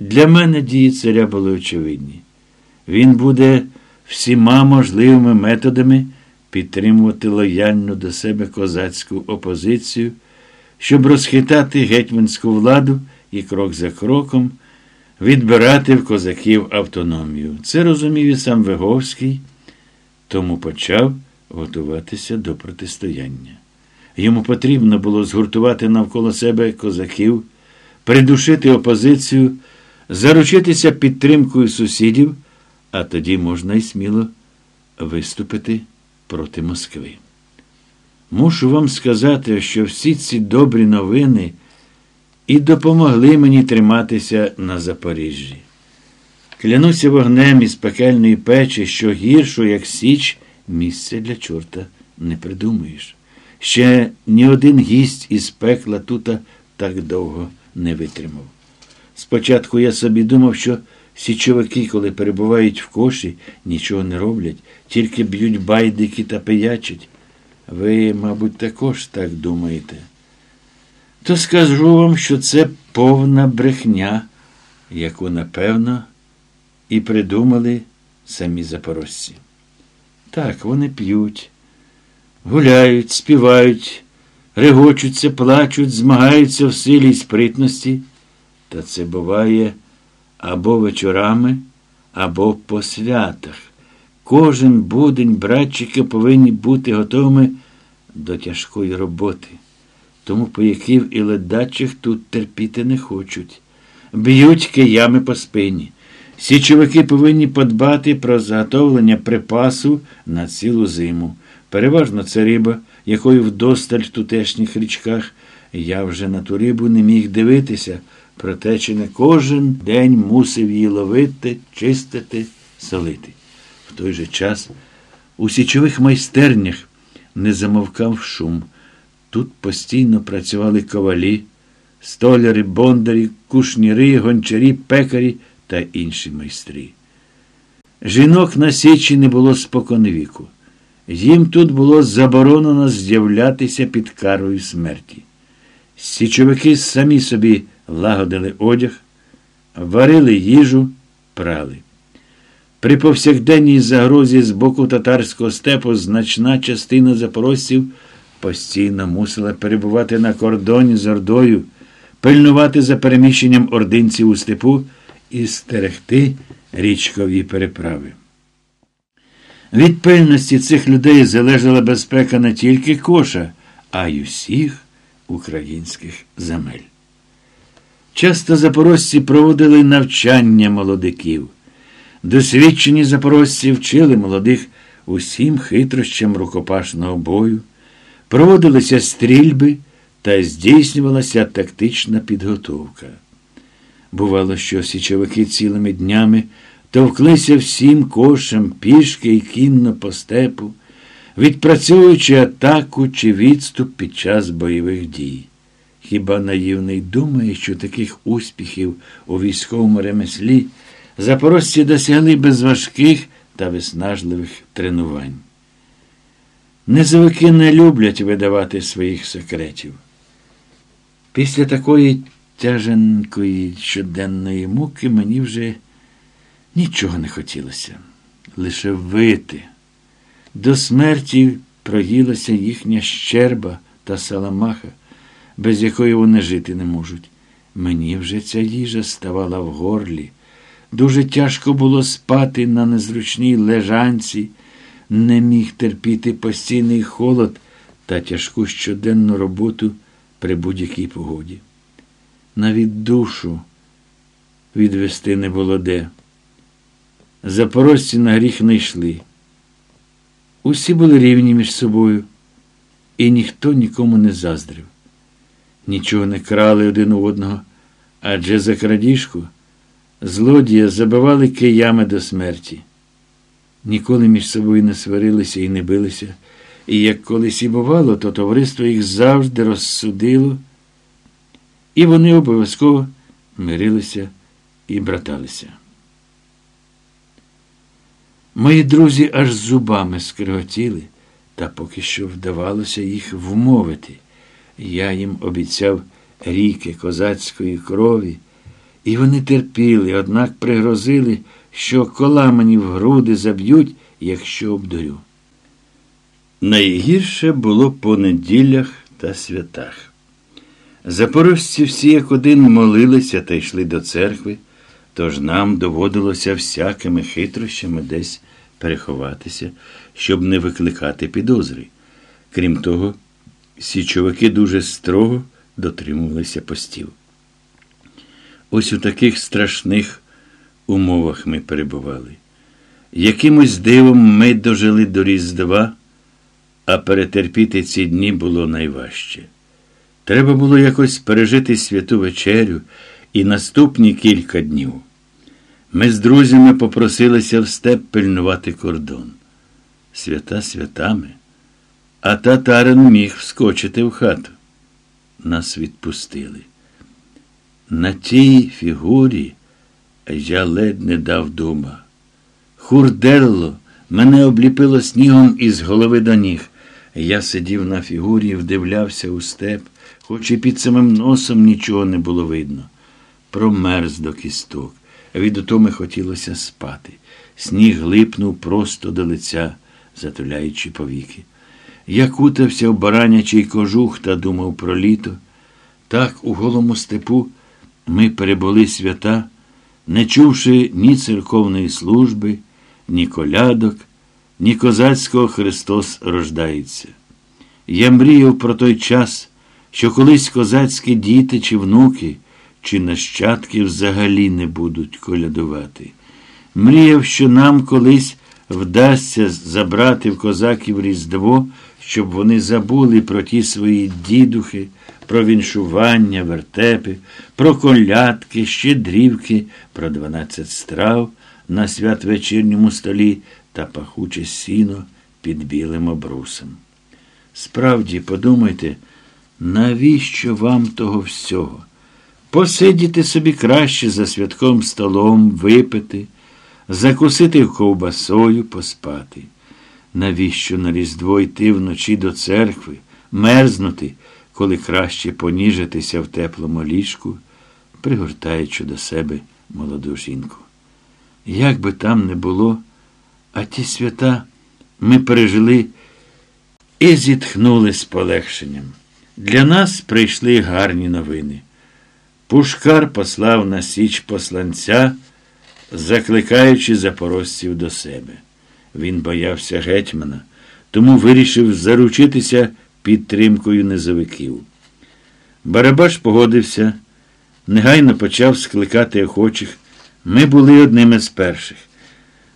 Для мене дії царя були очевидні. Він буде всіма можливими методами підтримувати лояльну до себе козацьку опозицію, щоб розхитати гетьманську владу і крок за кроком відбирати в козаків автономію. Це розумів і сам Виговський, тому почав готуватися до протистояння. Йому потрібно було згуртувати навколо себе козаків, придушити опозицію, заручитися підтримкою сусідів, а тоді можна й сміло виступити проти Москви. Мушу вам сказати, що всі ці добрі новини і допомогли мені триматися на Запоріжжі. Клянуся вогнем із пекельної печі, що гіршу, як Січ, місце для чорта не придумаєш. Ще ні один гість із пекла тута так довго не витримав. Спочатку я собі думав, що січовики, коли перебувають в коші, нічого не роблять, тільки б'ють байдики та пиячать. Ви, мабуть, також так думаєте. То скажу вам, що це повна брехня, яку, напевно, і придумали самі запорожці. Так, вони п'ють, гуляють, співають, регочуться, плачуть, змагаються в силі й спритності, та це буває або вечорами, або по святах. Кожен будень братчики повинні бути готовими до тяжкої роботи. Тому пояків і ледачих тут терпіти не хочуть. Б'ють киями по спині. Січовики повинні подбати про заготовлення припасу на цілу зиму. Переважно це риба, якою вдосталь в тутешніх річках. Я вже на ту рибу не міг дивитися, проте чи не кожен день мусив її ловити, чистити, солити. В той же час у січових майстернях не замовкав шум. Тут постійно працювали ковалі, столяри, бондарі, кушніри, гончарі, пекарі та інші майстри. Жінок на січі не було споконвіку. Їм тут було заборонено з'являтися під карою смерті. Січовики самі собі лагодили одяг, варили їжу, прали. При повсякденній загрозі з боку татарського степу значна частина запорожців постійно мусила перебувати на кордоні з Ордою, пильнувати за переміщенням ординців у степу і стерегти річкові переправи. Від пильності цих людей залежала безпека не тільки коша, а й усіх українських земель. Часто запорожці проводили навчання молодиків. Досвідчені запорожці вчили молодих усім хитрощам рукопашного бою, проводилися стрільби та здійснювалася тактична підготовка. Бувало, що січовики цілими днями товклися всім кошем пішки і кінно по степу, відпрацьовуючи атаку чи відступ під час бойових дій. Хіба наївний думає, що таких успіхів у військовому ремеслі запорожці досягли без важких та виснажливих тренувань? Низовики не люблять видавати своїх секретів. Після такої тяженької щоденної муки мені вже нічого не хотілося, лише вити. До смерті проїлася їхня щерба та саламаха, без якої вони жити не можуть. Мені вже ця їжа ставала в горлі. Дуже тяжко було спати на незручній лежанці, не міг терпіти постійний холод та тяжку щоденну роботу при будь-якій погоді. Навіть душу відвести не було де. Запорожці на гріх не йшли. Усі були рівні між собою, і ніхто нікому не заздрив. Нічого не крали один у одного, адже за крадіжку злодія забивали киями до смерті. Ніколи між собою не сварилися і не билися, і як колись і бувало, то товариство їх завжди розсудило, і вони обов'язково мирилися і браталися. Мої друзі аж зубами скриготіли, та поки що вдавалося їх вмовити. Я їм обіцяв ріки козацької крові І вони терпіли, однак пригрозили, що кола мені в груди заб'ють, якщо обдурю. Найгірше було по неділях та святах. Запорожці всі як один молилися та йшли до церкви, тож нам доводилося всякими хитрощами десь переховатися, щоб не викликати підозри. Крім того, січовики дуже строго дотримувалися постів. Ось у таких страшних умовах ми перебували. Якимось дивом ми дожили до Різдва, а перетерпіти ці дні було найважче. Треба було якось пережити святу вечерю і наступні кілька днів. Ми з друзями попросилися в степ пильнувати кордон. Свята святами, а татарин міг вскочити в хату. Нас відпустили. На тій фігурі я ледь не дав дума. Хурдерло мене обліпило снігом із голови до ніг. Я сидів на фігурі вдивлявся у степ, хоч і під самим носом нічого не було видно. Промерз до кісток. Від утоми хотілося спати. Сніг глипнув просто до лиця, затуляючи повіки. Я кутався в баранячий кожух та думав про літо. Так у голому степу ми перебули свята, не чувши ні церковної служби, ні колядок, ні козацького Христос рождається. Я мріяв про той час, що колись козацькі діти чи внуки, чи нащадки взагалі не будуть колядувати. Мріяв, що нам колись вдасться забрати в козаків Різдво, щоб вони забули про ті свої дідухи, про віншування, вертепи, про колядки, щедрівки, про дванадцять страв на святвечірньому столі та пахуче сіно під білим обрусом. Справді, подумайте, навіщо вам того всього? Посидіти собі краще за святком столом, випити, закусити ковбасою, поспати. Навіщо на Різдво йти вночі до церкви, мерзнути, коли краще поніжитися в теплому ліжку, пригортаючи до себе молоду жінку? Як би там не було, а ті свята ми пережили і зітхнули з полегшенням. Для нас прийшли гарні новини. Пушкар послав на Січ посланця, закликаючи запорожців до себе. Він боявся гетьмана, тому вирішив заручитися підтримкою низовиків. Барабаш погодився, негайно почав скликати охочих. Ми були одними з перших.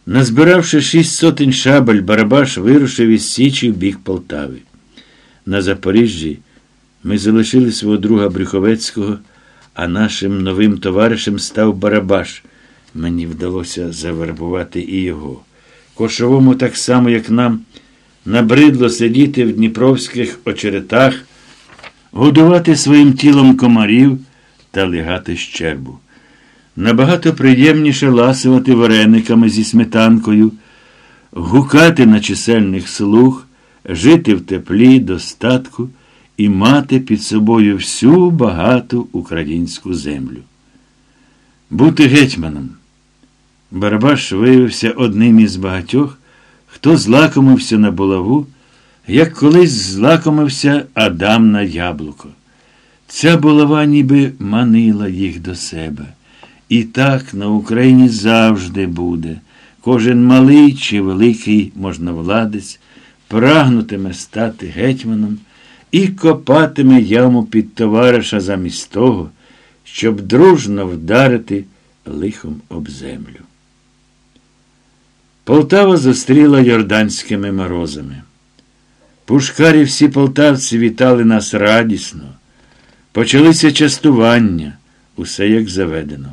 Назбиравши шість сотень шабель, Барабаш вирушив із Січі в бік Полтави. На Запоріжжі ми залишили свого друга Брюховецького, а нашим новим товаришем став Барабаш. Мені вдалося завербувати і його. Кошовому, так само, як нам, набридло сидіти в дніпровських очеретах, годувати своїм тілом комарів та лягати щербу. Набагато приємніше ласувати варениками зі сметанкою, гукати на чисельних слуг, жити в теплі, достатку і мати під собою всю багату українську землю. Бути гетьманом. Барабаш виявився одним із багатьох, хто злакомився на булаву, як колись злакомився Адам на яблуко. Ця булава ніби манила їх до себе. І так на Україні завжди буде. Кожен малий чи великий можновладець прагнутиме стати гетьманом і копатиме яму під товариша замість того, щоб дружно вдарити лихом об землю. Полтава зустріла йорданськими морозами. Пушкарі всі полтавці вітали нас радісно. Почалися частування, усе як заведено.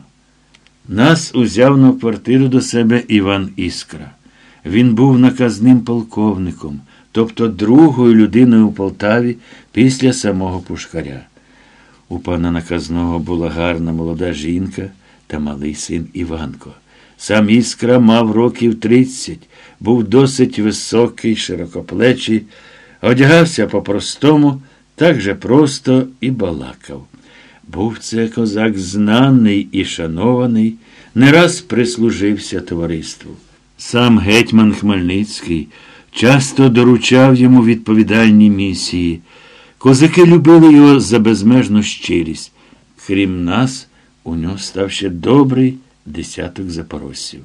Нас узяв на квартиру до себе Іван Іскра. Він був наказним полковником, тобто другою людиною у Полтаві після самого Пушкаря. У пана наказного була гарна молода жінка та малий син Іванко. Сам Іскра мав років тридцять, був досить високий, широкоплечий, одягався по-простому, так же просто і балакав. Був це козак знаний і шанований, не раз прислужився товариству. Сам гетьман Хмельницький часто доручав йому відповідальні місії. Козаки любили його за безмежну щирість. Крім нас, у нього став ще добрий десяток запорожців.